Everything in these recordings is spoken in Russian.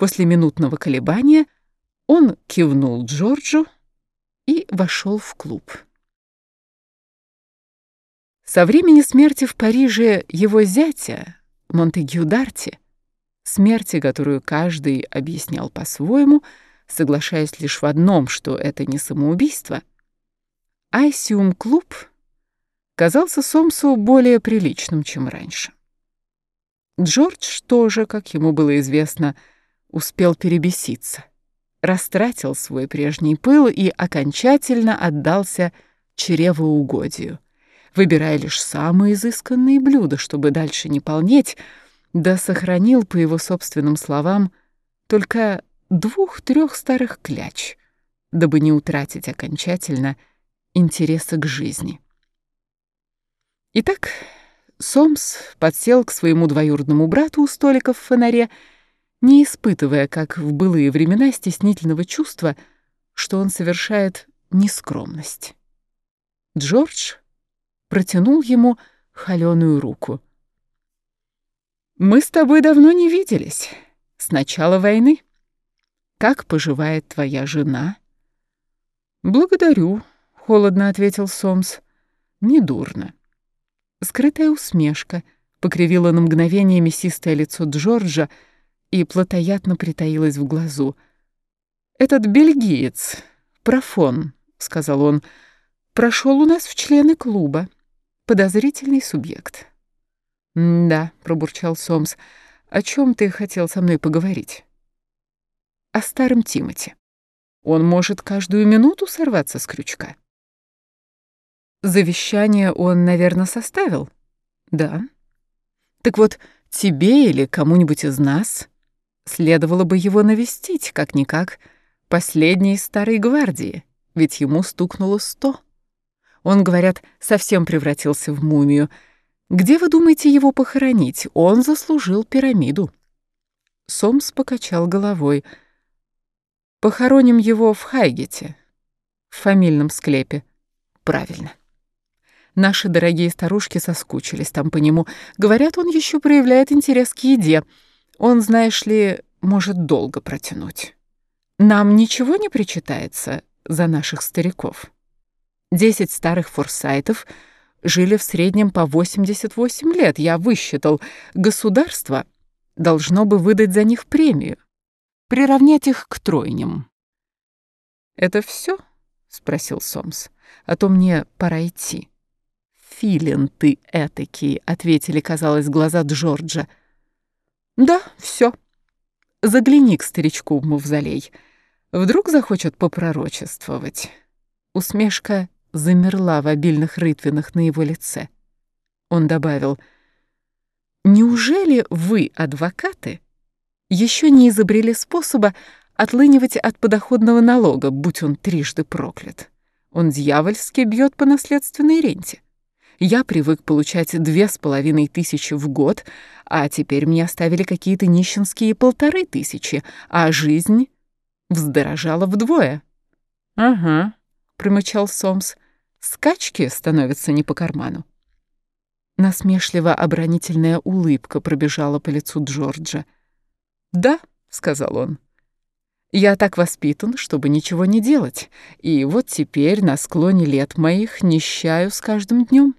После минутного колебания он кивнул Джорджу и вошел в клуб. Со времени смерти в Париже его зятя, Монтегю Дарти, смерти, которую каждый объяснял по-своему, соглашаясь лишь в одном, что это не самоубийство, Айсиум-клуб казался Сомсу более приличным, чем раньше. Джордж тоже, как ему было известно, успел перебеситься, растратил свой прежний пыл и окончательно отдался чревоугодию — выбирая лишь самые изысканные блюда, чтобы дальше не полнеть, да сохранил, по его собственным словам, только двух-трех старых кляч, дабы не утратить окончательно интереса к жизни. Итак, Сомс подсел к своему двоюродному брату у столика в фонаре, не испытывая, как в былые времена, стеснительного чувства, что он совершает нескромность. Джордж протянул ему холёную руку. «Мы с тобой давно не виделись. С начала войны. Как поживает твоя жена?» «Благодарю», — холодно ответил Сомс. «Недурно». Скрытая усмешка покривила на мгновение мясистое лицо Джорджа и плотоядно притаилась в глазу. «Этот бельгиец, профон», — сказал он, — «прошел у нас в члены клуба подозрительный субъект. «Да», — пробурчал Сомс, — «о чем ты хотел со мной поговорить?» «О старом Тимати. Он может каждую минуту сорваться с крючка». «Завещание он, наверное, составил?» «Да». «Так вот, тебе или кому-нибудь из нас следовало бы его навестить, как-никак, последней старой гвардии, ведь ему стукнуло сто». Он, говорят, совсем превратился в мумию. Где вы думаете его похоронить? Он заслужил пирамиду. Сомс покачал головой. Похороним его в Хайгете, в фамильном склепе. Правильно. Наши дорогие старушки соскучились там по нему. Говорят, он еще проявляет интерес к еде. Он, знаешь ли, может долго протянуть. Нам ничего не причитается за наших стариков. Десять старых форсайтов жили в среднем по 88 лет. Я высчитал, государство должно бы выдать за них премию, приравнять их к тройням. «Это все?» — спросил Сомс. «А то мне пора идти». «Филин ты этакий», — ответили, казалось, глаза Джорджа. «Да, все. Загляни к старичку в мавзолей. Вдруг захочет попророчествовать». Усмешка замерла в обильных рытвинах на его лице. Он добавил, «Неужели вы, адвокаты, еще не изобрели способа отлынивать от подоходного налога, будь он трижды проклят? Он дьявольски бьет по наследственной ренте. Я привык получать две с половиной тысячи в год, а теперь мне оставили какие-то нищенские полторы тысячи, а жизнь вздорожала вдвое». «Ага», промычал Сомс. Скачки становятся не по карману. Насмешливо оборонительная улыбка пробежала по лицу Джорджа. «Да», — сказал он, — «я так воспитан, чтобы ничего не делать, и вот теперь на склоне лет моих нищаю с каждым днем.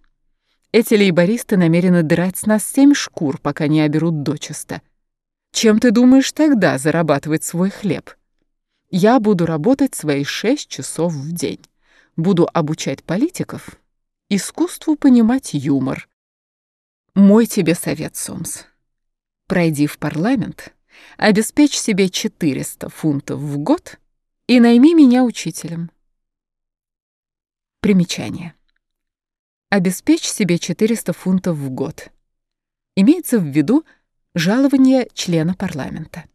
Эти лейбористы намерены драть с нас семь шкур, пока не оберут дочисто. Чем ты думаешь тогда зарабатывать свой хлеб? Я буду работать свои шесть часов в день буду обучать политиков искусству понимать юмор. Мой тебе совет, Сомс. Пройди в парламент, обеспечь себе 400 фунтов в год и найми меня учителем. Примечание. Обеспечь себе 400 фунтов в год. Имеется в виду жалование члена парламента.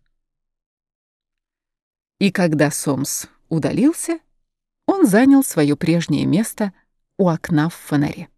И когда Сомс удалился, он занял свое прежнее место у окна в фонаре.